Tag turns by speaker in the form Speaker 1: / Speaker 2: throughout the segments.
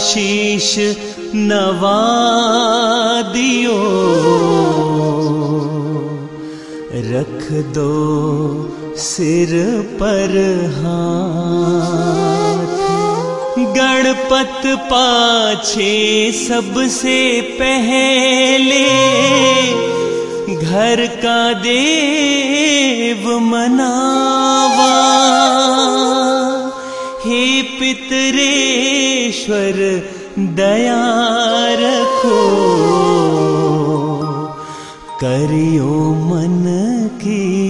Speaker 1: आशीष नवादियो। रख दो सिर पर हाथ। गणपत पाछे सबसे पहले घर का देव मनावा। हे पितरे ईश्वर दया रखो। करियो मन की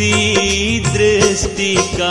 Speaker 1: ी दृष्टिका।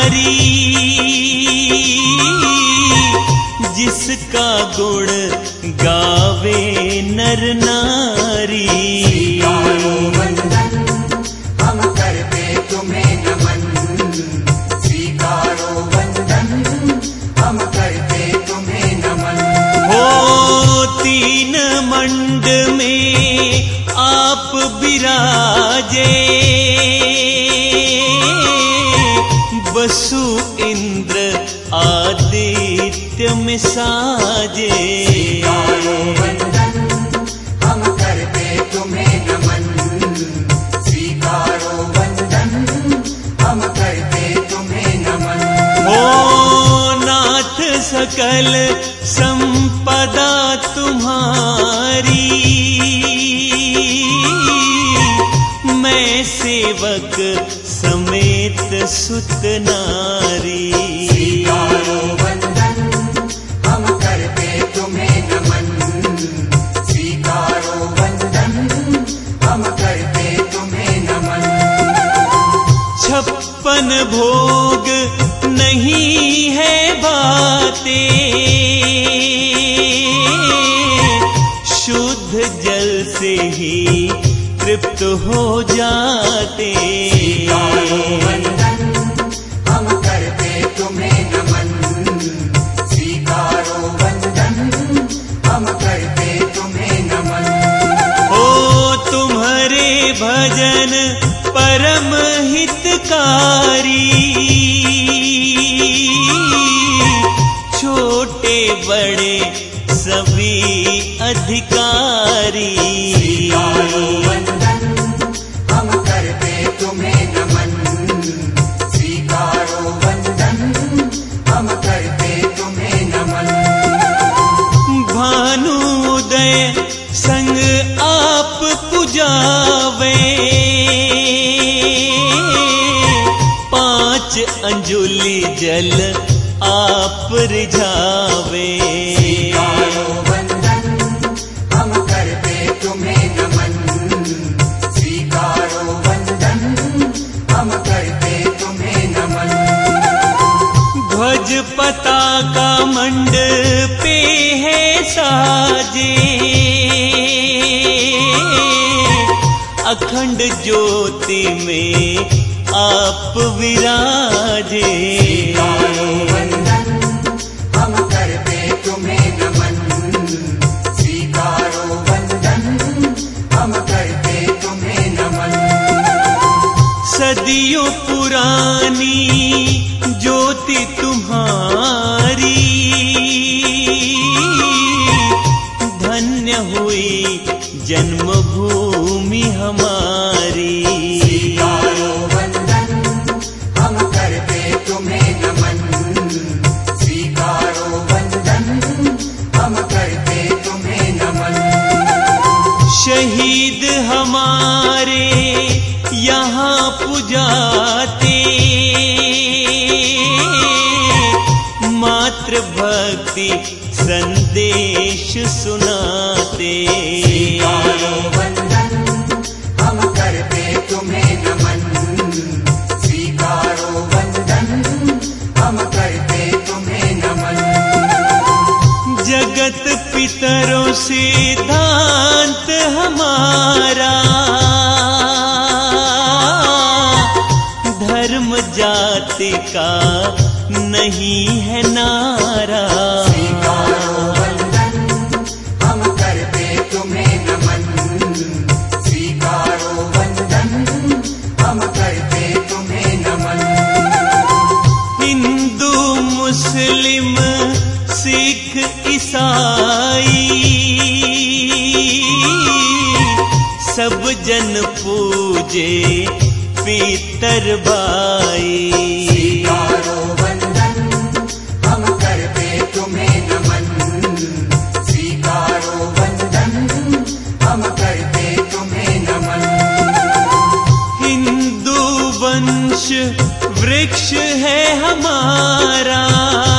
Speaker 1: नर नारी।
Speaker 2: तुम्हें स्वीकारो
Speaker 1: तीन मंड में आप विराजे इंद्र आदित्य में साजे। सकल संपदा तुम्हारी। मैं सेवक समेत सुत नारी।
Speaker 2: स्वीकारो वंदन
Speaker 1: तृप्त हो जाते। पुजावे पाँच अंजुलि जल आप रिझावे।
Speaker 2: स्वीकारो वंदन हम करते तुम्हें नमन। स्वीकारो वंदन हम करते तुम्हें नमन।
Speaker 1: ध्वज पताका मंड पे है साजे अखंड ज्योति में आप विराजे। यहाँ पुजाते मातृ भक्ति संदेश सुनाते।
Speaker 2: हम करते तुम्हें नमन। स्वीकारो वंदन हम करते तुम्हें नमन।
Speaker 1: जगत पितरों सिद्धांत हमारा। का नहीं है नारा। वृक्ष है हमारा।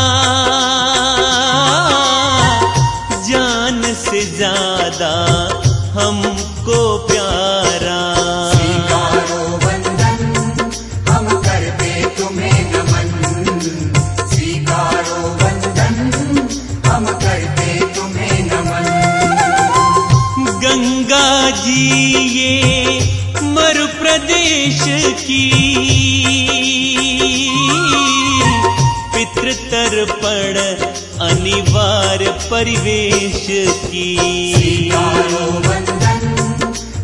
Speaker 1: परिवेश की।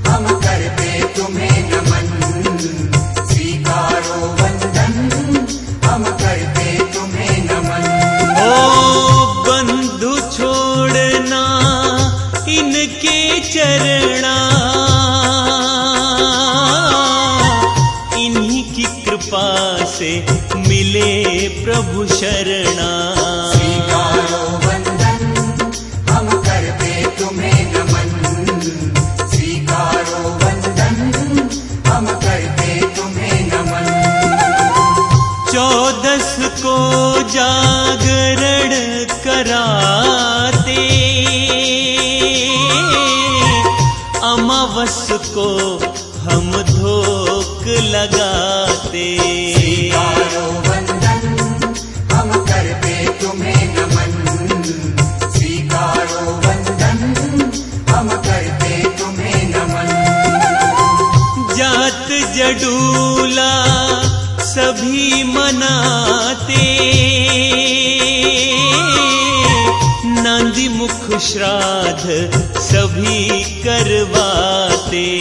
Speaker 2: हम करते तुम्हें नमन। हम करते तुम्हें नमन।
Speaker 1: बंधु छोड़ना इनके चरणा इन्हीं की कृपा से मिले प्रभु शरणा। लगाते।
Speaker 2: तुम्हें नमन। स्वीकारो
Speaker 1: जात जडूला सभी मनाते। नंदी मुख श्राद्ध सभी करवाते।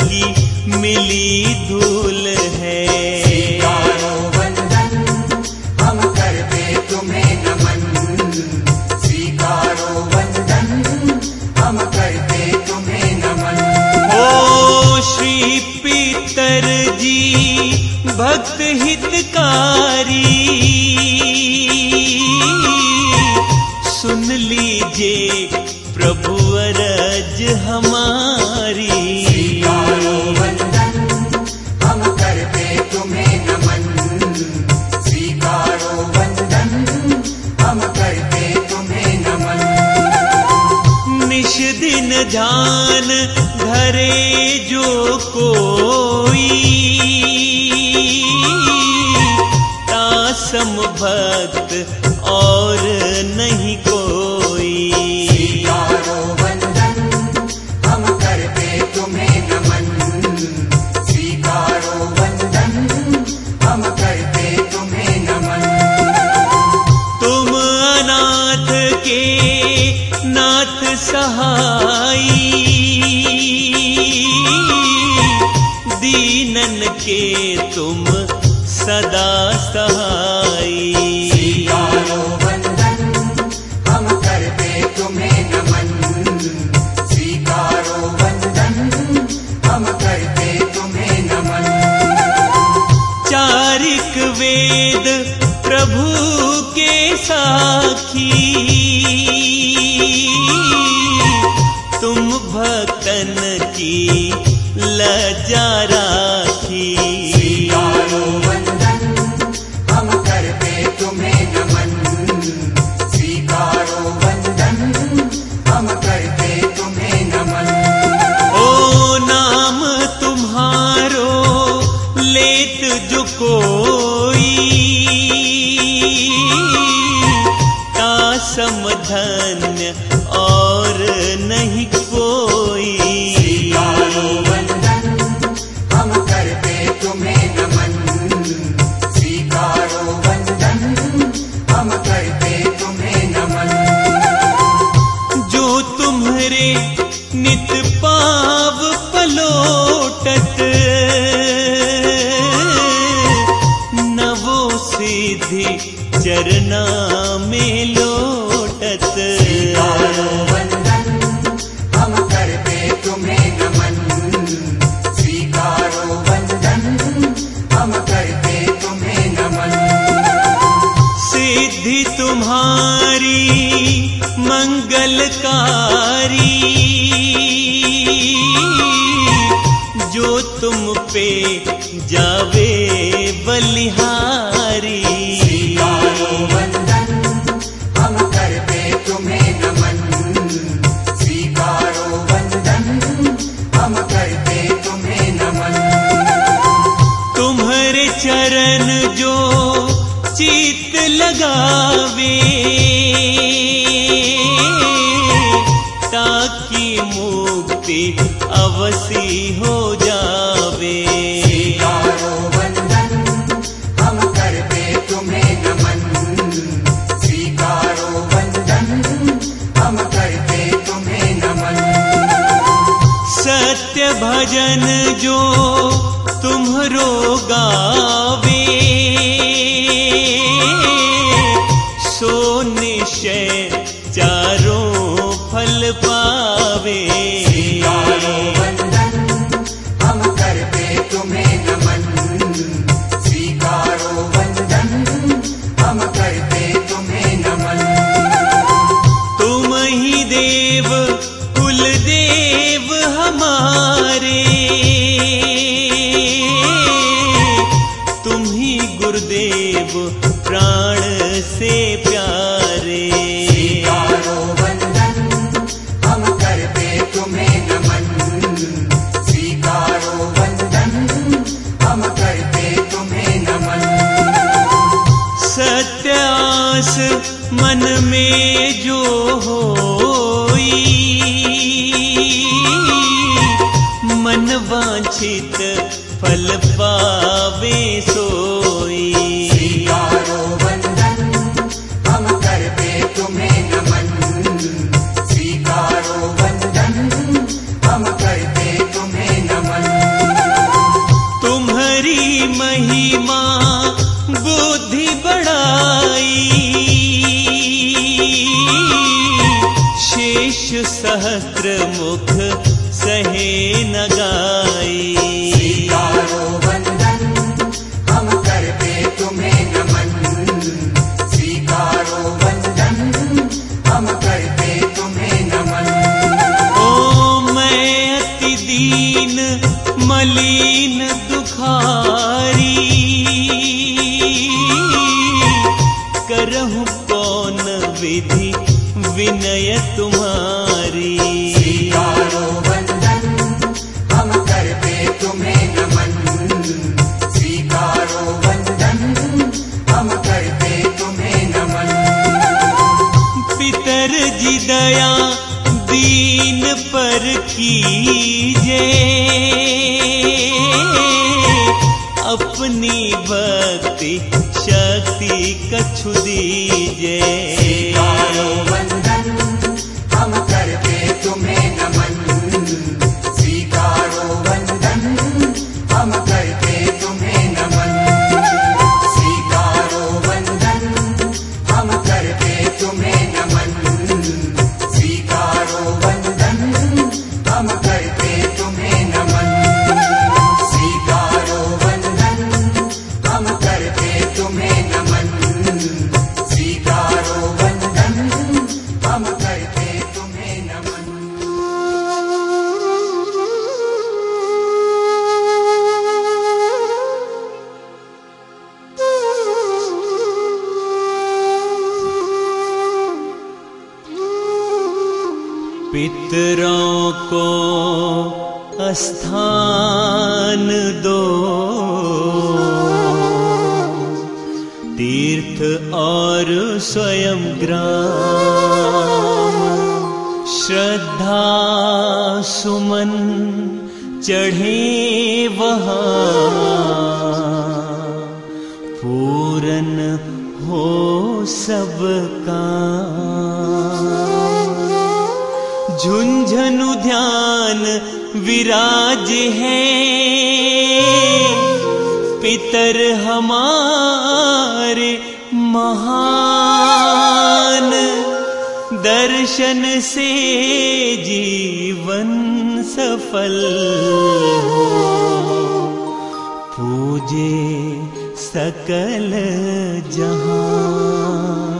Speaker 1: की मिली धूल है।
Speaker 2: हम करते तुम्हें स्वीकारो हम करते तुम्हें नमन।
Speaker 1: ओ श्री जी भक्त हितकारी Madrid. वेद प्रभु के साखी। सिद्धि तुम्हारी मंगलकारी। जो तुम पे जावे बलिहा शक्ति कछु दीजे। पितरों को स्थान दो। तीर्थ और स्वयं ग्राम। श्रद्धा सुमन चढ़े वहाँ। पूरन हो सबका झुंझनु ध्यान विराज है। पितर हमारे महान दर्शन से जीवन सफल। पूजे सकल जहाँ